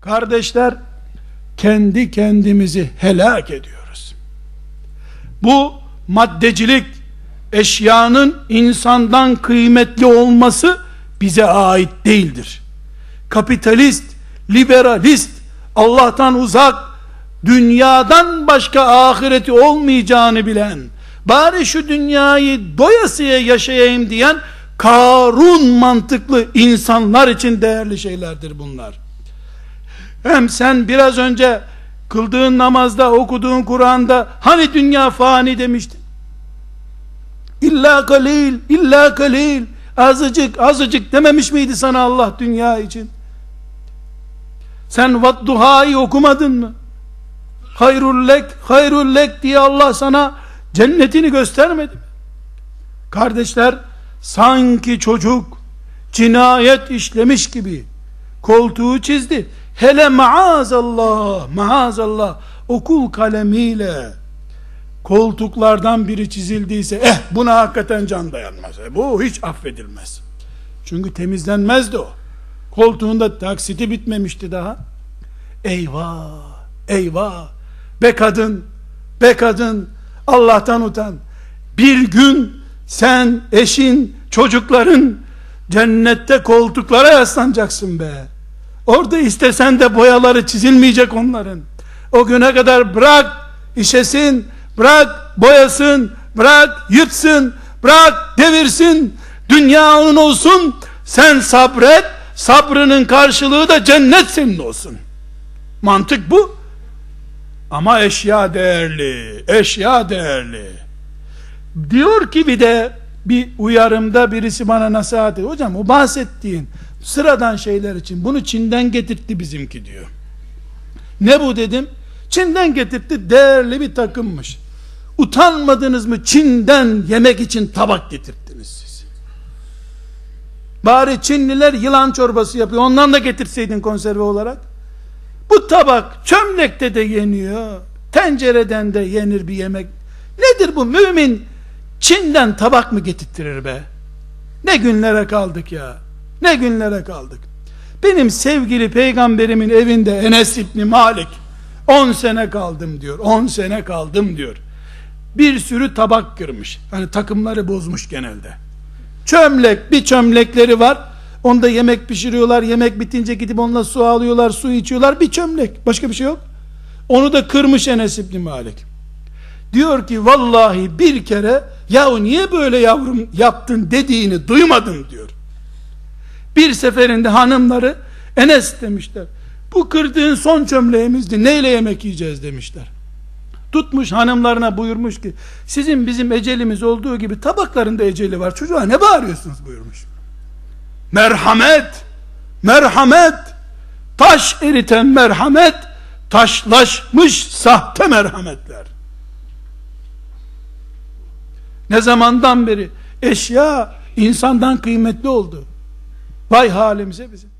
Kardeşler, kendi kendimizi helak ediyoruz. Bu maddecilik, eşyanın insandan kıymetli olması bize ait değildir. Kapitalist, liberalist, Allah'tan uzak, dünyadan başka ahireti olmayacağını bilen, bari şu dünyayı doyasıya yaşayayım diyen, Karun mantıklı insanlar için değerli şeylerdir bunlar. Hem sen biraz önce kıldığın namazda, okuduğun Kur'an'da hani dünya fani demiştin. İlla kalil, illa kalil. Azıcık, azıcık dememiş miydi sana Allah dünya için? Sen vadduhayı okumadın mı? Hayrul lek, hayrul lek diye Allah sana cennetini göstermedi mi? Kardeşler, sanki çocuk cinayet işlemiş gibi koltuğu çizdi. Hele maazallah, maazallah okul kalemiyle koltuklardan biri çizildiyse eh buna hakikaten can dayanmaz. E, bu hiç affedilmez. Çünkü temizlenmezdi o. Koltuğunda taksiti bitmemişti daha. Eyvah, eyvah. Be kadın, be kadın, Allah'tan utan. Bir gün sen, eşin, çocukların cennette koltuklara yaslanacaksın be. Orada istesen de boyaları çizilmeyecek onların. O güne kadar bırak işesin, bırak boyasın, bırak yırtsın, bırak devirsin. Dünya onun olsun. Sen sabret. Sabrının karşılığı da cennet senin olsun. Mantık bu. Ama eşya değerli. Eşya değerli. Diyor ki bir de bir uyarımda birisi bana nasihat ediyor. Hocam o bahsettiğin sıradan şeyler için bunu Çin'den getirtti bizimki diyor. Ne bu dedim? Çin'den getirtti değerli bir takımmış. Utanmadınız mı Çin'den yemek için tabak getirttiniz siz. Bari Çinliler yılan çorbası yapıyor. Ondan da getirseydin konserve olarak. Bu tabak çömlekte de yeniyor. Tencereden de yenir bir yemek. Nedir bu mümin Çin'den tabak mı getirttirir be? Ne günlere kaldık ya. Ne günlere kaldık. Benim sevgili peygamberimin evinde Enes İbni Malik 10 sene kaldım diyor. 10 sene kaldım diyor. Bir sürü tabak kırmış. Hani takımları bozmuş genelde. Çömlek, bir çömlekleri var. Onda yemek pişiriyorlar. Yemek bitince gidip onunla su alıyorlar, su içiyorlar. Bir çömlek. Başka bir şey yok. Onu da kırmış Enes İbni Malik. Diyor ki vallahi bir kere yahu niye böyle yavrum yaptın dediğini duymadım diyor. Bir seferinde hanımları Enes demişler. Bu kırdığın son çömleğimizdi. Neyle yemek yiyeceğiz demişler. Tutmuş hanımlarına buyurmuş ki sizin bizim ecelimiz olduğu gibi tabaklarında eceli var. Çocuğa ne bağırıyorsunuz buyurmuş. Merhamet, merhamet, taş eriten merhamet, taşlaşmış sahte merhametler. Ne zamandan beri eşya insandan kıymetli oldu. Vay halimize bizim.